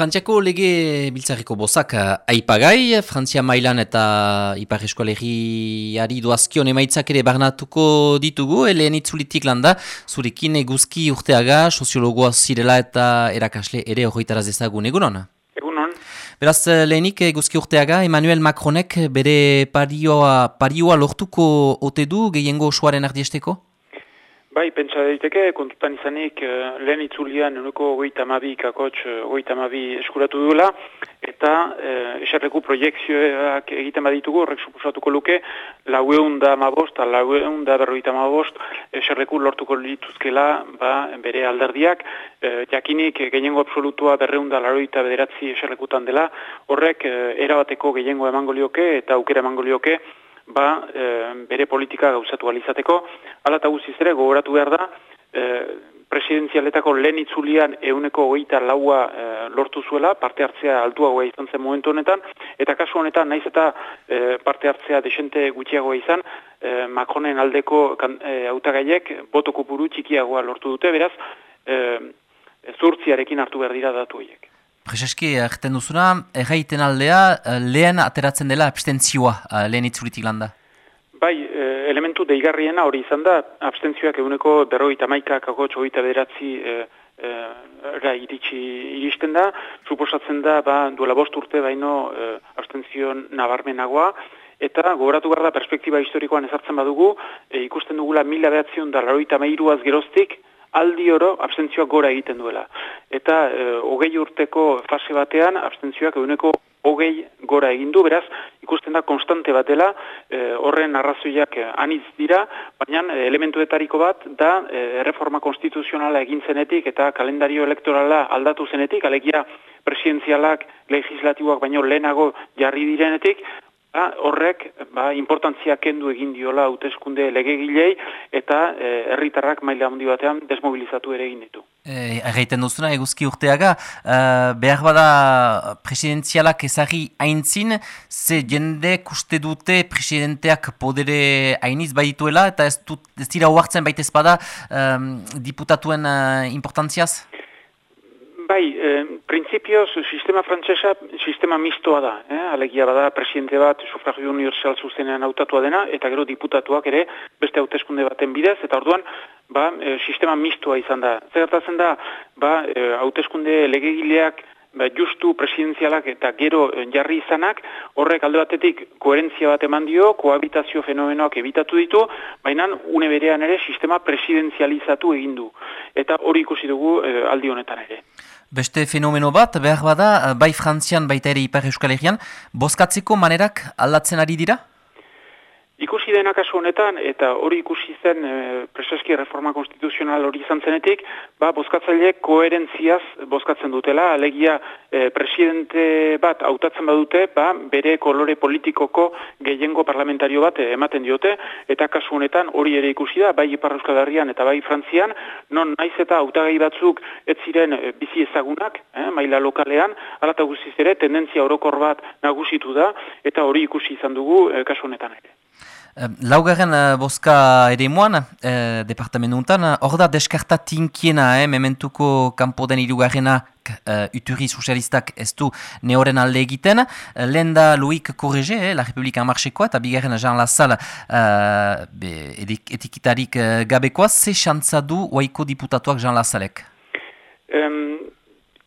Frantziako lege biltzarriko bozak eh, aipagai, Frantzia mailan eta Ipar Eskolegiari duazkion emaitzak ere barnatuko ditugu, lehen itzulitik landa, zurekin eguzki urteaga, soziologoa zirela eta erakasle ere horretaraz ezagun, egunon? Egunon. Beraz, lehenik eguzki urteaga, Emmanuel Macronek bere parioa, parioa lortuko ote du gehiengo osoaren ardiesteko? Bai, pentsa daiteke, kontutan izanik uh, lehen itzulian uneko goita mabi kakotx uh, goita mabi eskuratu duela, eta uh, eserreku proiektzioak egiten baditugu, horrek suposatuko luke, laueun da mabost, laueun da berroita mabost, eserreku lortuko lituzkela ba, bere alderdiak, uh, jakinik gehiengo absolutua berreun da laroita bederatzi eserrekutan dela, horrek uh, erabateko gehiengo emango lioke eta aukera emango lioke, ba, e, bere politika gauzatu alizateko. Hala eta guziz ere, gogoratu behar da, e, presidenzialetako lehen itzulian euneko hogeita laua e, lortu zuela, parte hartzea altuagoa izan zen momentu honetan, eta kasu honetan, naiz eta e, parte hartzea desente gutxiagoa izan, e, Macronen aldeko e, autagaiek botoko buru txikiagoa lortu dute, beraz, e, zurtziarekin hartu behar dira datu horiek. Prezeski, egiten duzuna, erraiten aldea, eh, lehen ateratzen dela abstentzioa, eh, lehen itzulitik landa? Bai, eh, elementu deigarriena hori izan da, abstentzioak eguneko berroita maikak ago txoita beratzi e, e, iritsi iristen da, suposatzen da, ba, duela bost urte baino e, abstentzio nabarmenagoa, eta gogoratu gara perspektiba historikoan ezartzen badugu, ikusten dugula mila behatzion da laroita mairuaz geroztik, aldi oro abstentzioak gora egiten duela. Eta e, hogei urteko fase batean abstentzioak eguneko hogei gora egin du, beraz, ikusten da konstante bat dela, e, horren arrazoiak e, anitz dira, baina e, elementuetariko bat da e, reforma konstituzionala egin zenetik eta kalendario elektorala aldatu zenetik, alegia presidenzialak legislatiboak baino lehenago jarri direnetik, Ba, horrek ba, importantzia kendu egin diola hauteskunde legegilei eta e, herritarrak maila handi batean desmobilizatu ere egin ditu. E, Erraiten duzuna, eguzki urteaga, e, behar bada presidenzialak ezari haintzin, ze jende kuste dute presidenteak podere hainiz baituela eta ez, dut, ez dira huartzen baitez bada diputatuen e, importantziaz? Bai, eh, prinsipioz, sistema frantsesa sistema mistoa da. Eh? Alegia bada, presidente bat, sufragio universal zuzenean autatua dena, eta gero diputatuak ere, beste hauteskunde baten bidez, eta orduan, ba, eh, sistema mistoa izan da. Zertatzen da, ba, eh, hauteskunde legegileak, ba, justu presidenzialak eta gero eh, jarri izanak, horrek alde batetik koherentzia bat eman dio, kohabitazio fenomenoak ebitatu ditu, baina une berean ere sistema presidenzializatu egin du. Eta hori ikusi dugu e, aldi honetan ere. Beste fenomeno bat, behar bada, bai frantzian baita ere ipar euskal herrian, bozkatzeko manerak aldatzen ari dira? Ikusi dena kasu honetan, eta hori ikusi zen e, preseski reforma konstituzional hori izan zenetik, ba, bozkatzaileek koherentziaz bozkatzen dutela, alegia e, presidente bat hautatzen badute, ba, bere kolore politikoko gehiengo parlamentario bat ematen diote, eta kasu honetan hori ere ikusi da, bai Ipar Euskal Herrian eta bai Frantzian, non naiz eta hautagai batzuk ez ziren bizi ezagunak, eh, maila lokalean, alata guztiz ere, tendentzia orokor bat nagusitu da, eta hori ikusi izan dugu e, kasu honetan ere. Laugarren uh, boska ere moan, uh, departamentuntan, hor da deskartatinkiena, eh, mementuko kampo den irugarrenak uh, uturi sozialistak ez du neoren alde egiten. Uh, lehen da Loic Correge, eh, La Republika Marxekoa, eta bigarren Jean Lassalle uh, etikitarik uh, gabekoa, ze xantza du oaiko diputatuak Jean Lassalek?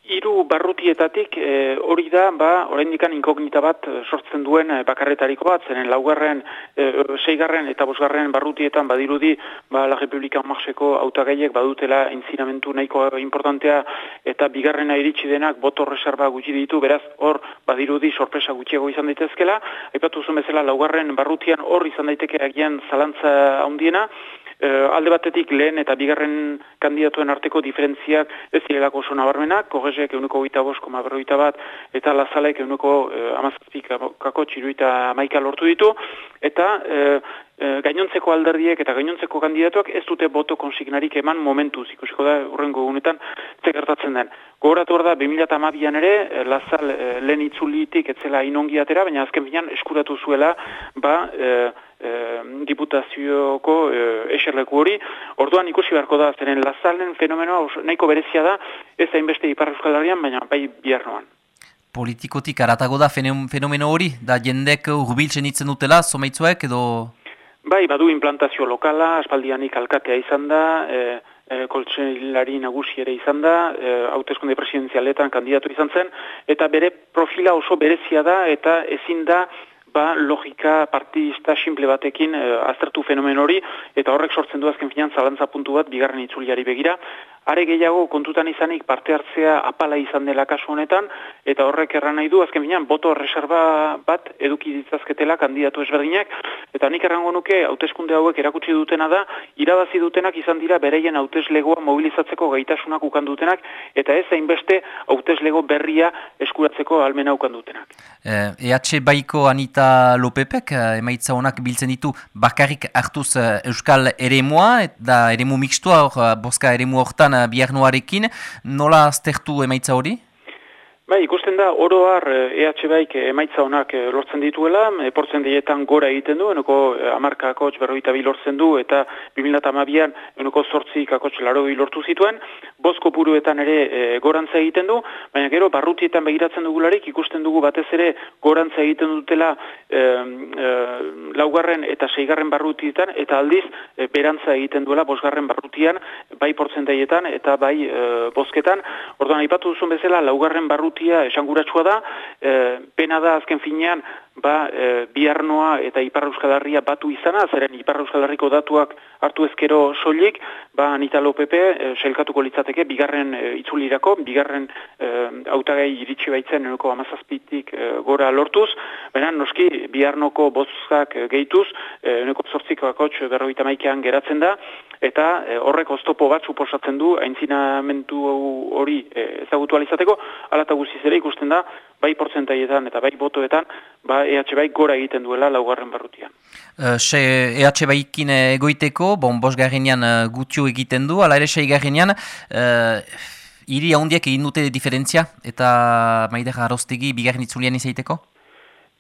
Hiru barrutietatik e, hori da, ba, oraindikan inkognita bat e, sortzen duen e, bakarretariko bat, zenen laugarren, e, seigarren eta bosgarren barrutietan badirudi, ba, La Republika Marseko autagaiek badutela intzinamentu nahiko importantea eta bigarrena iritsi denak boto reserva gutxi ditu, beraz hor badirudi sorpresa gutxiago izan daitezkela, aipatu bezala laugarren barrutian hor izan daiteke agian zalantza handiena, alde batetik lehen eta bigarren kandidatuen arteko diferentziak ez direlako oso nabarmenak, kogezek euneko gita bosko berroita bat, eta lazalek euneko uh, amazazpik kako txiruita maika lortu ditu, eta uh, gainontzeko alderdiek eta gainontzeko kandidatuak ez dute boto konsignarik eman momentu, ikusiko da urrengo egunetan zekartatzen den. Gogoratu da, 2008an ere, lazal uh, lehen itzulitik etzela inongiatera, baina azken binean eskuratu zuela, ba, diputazioko e, eserleku hori. Orduan ikusi beharko da, zeren lazalen fenomenoa nahiko berezia da, ez hainbeste Ipar Euskal Herrian, baina bai biarnoan. Politikotik aratago da fenomeno hori, da jendek urbiltzen itzen dutela, somaitzuek edo... Bai, badu implantazio lokala, aspaldianik alkatea izan da, e, e, koltsenilari nagusi ere izan da, e, hautezkonde presidenzialetan kandidatu izan zen, eta bere profila oso berezia da, eta ezin da, ba, logika partista simple batekin e, aztertu fenomen hori, eta horrek sortzen du azken finan zalantza puntu bat, bigarren itzuliari begira, Are gehiago kontutan izanik parte hartzea apala izan dela kasu honetan, eta horrek erran nahi du, azken binean, boto reserva bat eduki ditzazketela kandidatu ezberdinak, eta nik errango nuke, hauteskunde hauek erakutsi dutena da, irabazi dutenak izan dira bereien hauteslegoa mobilizatzeko gaitasunak ukan dutenak, eta ez hainbeste hauteslego berria eskuratzeko almena ukan dutenak. EH Baiko Anita Lopepek, eh, emaitza honak biltzen ditu, bakarrik hartuz eh, Euskal Eremoa, eta Eremu mixtua, eh, boska Eremu hortan, biarnoarekin, nola aztertu emaitza hori? Bai, ikusten da, oroar EH Baik emaitza honak eh, lortzen dituela, eportzen dietan gora egiten du, enoko eh, amarka akotx berroita bi lortzen du, eta 2008an enoko sortzik akotx laro lortu zituen, bozko puruetan ere e, gorantza egiten du, baina gero barrutietan begiratzen dugularik ikusten dugu batez ere gorantza egiten dutela e, laugarren eta seigarren barrutietan, eta aldiz e, berantza egiten duela bosgarren barrutian, bai portzen eta bai e, bozketan, orduan aipatu duzun bezala laugarren barrutian barrutia esanguratsua da, e, pena da azken finean, ba, e, biarnoa eta Ipar Euskal Herria batu izana, zeren Ipar Euskal Herriko datuak hartu ezkero soilik, ba, Anita Lopepe, e, selkatuko litzateke, bigarren e, itzulirako, bigarren e, autagai iritsi baitzen enoko amazazpitik e, gora lortuz, baina noski biarnoko bozkak e, gehituz, e, enoko zortziko akotx berroita maikean geratzen da, eta e, horrek oztopo bat suposatzen du, aintzinamentu hori e, ezagutu alizateko, alata guziz ere ikusten da, bai portzentaietan eta bai botoetan, ba EH bai gora egiten duela laugarren barrutian. Uh, se EH baikin egoiteko, bon, bos garrinean uh, gutio egiten du, ala ere sei garrinean, uh, iri ahondiak egin dute diferentzia, eta maidera arostegi bigarren itzulian izaiteko?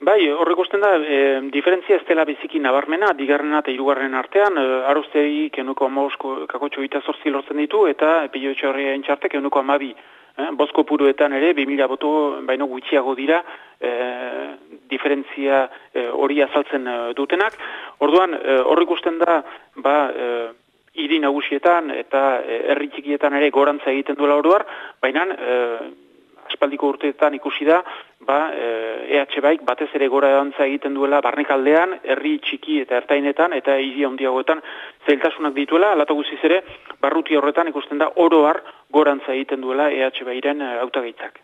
Bai, horrek usten da, e, diferentzia ez dela biziki nabarmena, digarrena eta irugarren artean, e, arostegi kenuko amabosko kakotxo eta zorzi lortzen ditu, eta epillo etxorria entxarte kenuko amabi eh, bozko puruetan ere, 2000 boto baino gutxiago dira, e, diferentzia e, hori azaltzen e, dutenak. Orduan, e, horrek usten da, ba, e, hiri nagusietan eta herri txikietan ere gorantza egiten duela orduar, baina aspaldiko urteetan ikusi da, ba, EH baik batez ere gora edantza egiten duela barnekaldean, herri txiki eta ertainetan, eta hiri handiagoetan zailtasunak dituela, alata guziz ere, barruti horretan ikusten da oroar gorantza egiten duela EH bairen autagaitzak.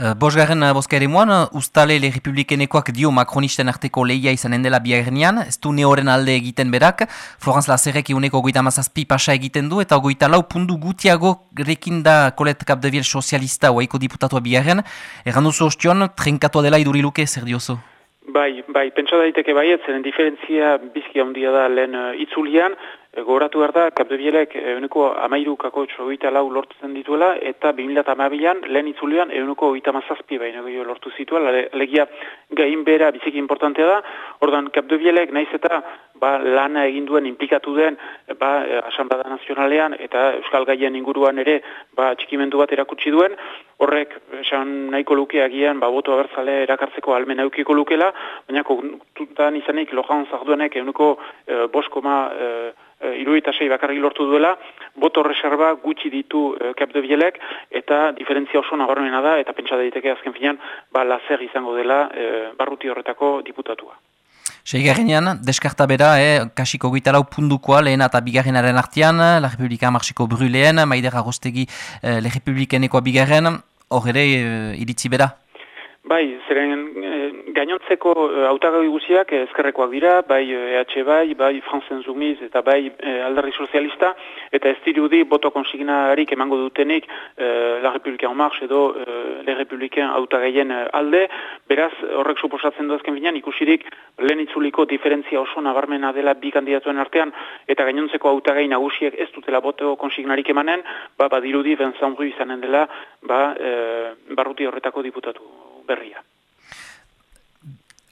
Uh, Bosgarren uh, boska ere moan, ustale le republikenekoak dio makronisten arteko lehia izanen dela biagernian, ez du neoren alde egiten berak, Florence Lazerek eguneko goita mazazpi pasa egiten du, eta goita lau pundu gutiago rekin da kolet kapdeviel sozialista oaiko diputatua biaren, erran duzu ostion, trenkatua dela iduriluke, zer dioso? Bai, bai, pentsa daiteke baiet, zeren diferentzia bizki handia da lehen uh, itzulian, E, Goratu behar da, kapdebielek eguneko amairu kako txogoita lau lortzen dituela, eta 2008an lehen itzulean eguneko oita mazazpi baino gehiago lortu zituela, legia gain bera biziki importantea da, ordan kapdebielek naiz eta ba, lana egin duen implikatu den ba, e, Asamblada Nazionalean eta Euskal Gaien inguruan ere ba, txikimendu bat erakutsi duen, horrek esan nahiko luke agian ba, boto abertzale erakartzeko almen eukiko lukela, baina kontutan izanik lojan zarduenek eguneko e, boskoma e, uh, iruita sei bakarri lortu duela, boto reserva gutxi ditu uh, bielek, eta diferentzia oso nabarmena da, eta pentsa daiteke azken finean, ba, lazer izango dela uh, barruti horretako diputatua. Seigarrenean, deskarta bera, eh, kasiko goitalau pundukoa lehen eta bigarrenaren artean, La Republika Marxiko Bruleen, Maider Agostegi eh, Le Republikenekoa bigarren, hor ere, eh, iritzi bera? Bai, zeren gainontzeko uh, autagai guziak ezkerrekoak dira, bai EH bai, bai Franzen Zumiz eta bai uh, alderri sozialista, eta ez dirudi boto konsignarik emango dutenik uh, La Republika en Marx edo uh, Le Republiken autagaien alde, beraz horrek suposatzen duzken binean ikusirik lehen itzuliko diferentzia oso nabarmena dela bi kandidatuen artean, eta gainontzeko autagai nagusiek ez dutela boto konsignarik emanen, ba, badirudi Vincent Bru izanen dela ba, barruti horretako diputatu berria.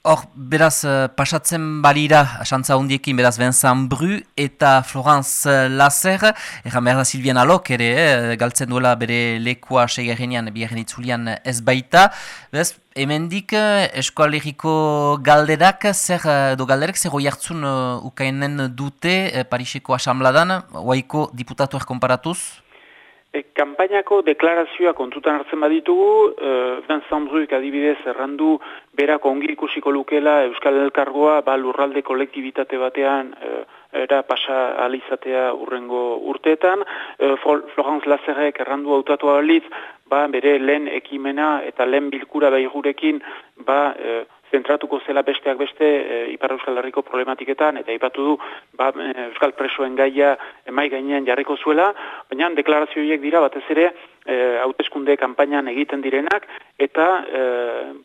Hor, beraz, uh, pasatzen balira, asantza hundiekin, beraz, Vincent Bru eta Florence Lazer, erran behar da Silvian Alok, ere, eh, galtzen duela bere lekua segerrenean, biharren itzulian ez baita. Beraz, hemendik eh, eskualeriko galderak, zer, eh, do galderak, zer hoi hartzun uh, ukainen dute Pariseko asambladan, oaiko diputatu erkomparatuz? E, kampainako deklarazioa kontutan hartzen baditugu, e, Vincent Bruik adibidez errandu berako ongi ikusiko lukela Euskal Elkargoa ba, lurralde kolektibitate batean e, era pasa alizatea urrengo urteetan. E, Florence Lazerek errandu autatu alitz, ba, bere lehen ekimena eta lehen bilkura behigurekin ba, e, zentratuko zela besteak beste e, Ipar Euskal Herriko problematiketan, eta ipatu du ba, e, Euskal Presoen gaia emai gainean jarriko zuela, baina deklarazioiek dira batez ere e, hauteskunde kanpainan egiten direnak, eta e,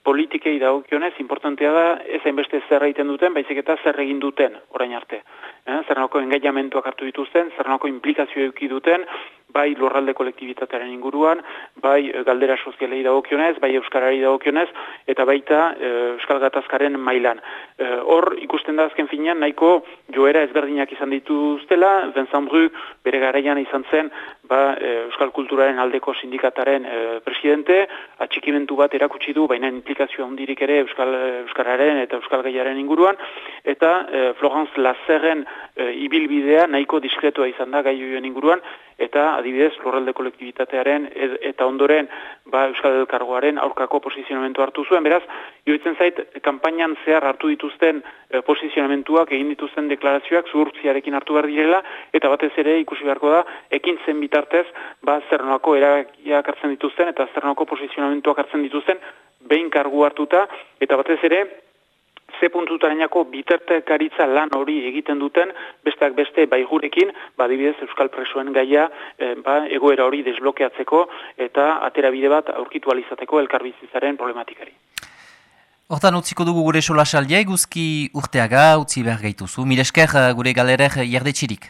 politikei dagokionez importantea da ez hainbeste zer egiten duten, baizik eta zer egin duten orain arte. E, zer nako engaiamentuak hartu dituzten, zer nako implikazio eduki duten, bai lurralde kolektibitatearen inguruan, bai eh, galdera sozialei dagokionez, bai euskarari dagokionez, eta baita e, euskal gatazkaren mailan. E, hor ikusten da azken finean nahiko joera ezberdinak izan dituztela, Vincent Bru bere garaian izan zen, ba, euskal kulturaren aldeko sindikataren presidente, atxikimentu bat erakutsi du, baina implikazioa hundirik ere euskal euskararen eta euskal gaiaren inguruan, eta e, Florence Lazerren ibilbidea nahiko diskretua izan da gai inguruan, eta adibidez lurralde kolektibitatearen eta ondoren ba, Euskal Elkargoaren aurkako posizionamentu hartu zuen. Beraz, joitzen zait, kampainan zehar hartu dituzten e, posizionamentuak, egin dituzten deklarazioak zuhurtziarekin hartu behar direla, eta batez ere ikusi beharko da, ekin zen bitartez, ba, zer noako erakiak hartzen dituzten, eta zer noako posizionamentuak hartzen dituzten, behin kargu hartuta, eta batez ere, ze puntutarenako bitertekaritza lan hori egiten duten, besteak beste baigurekin, badibidez Euskal Presoen gaia e, ba, egoera hori desblokeatzeko eta atera bide bat aurkitu alizateko elkarbizizaren problematikari. Hortan utziko dugu gure sola saldia, guzki urteaga, utzi behar gaituzu. Milesker gure galerek jardetxirik.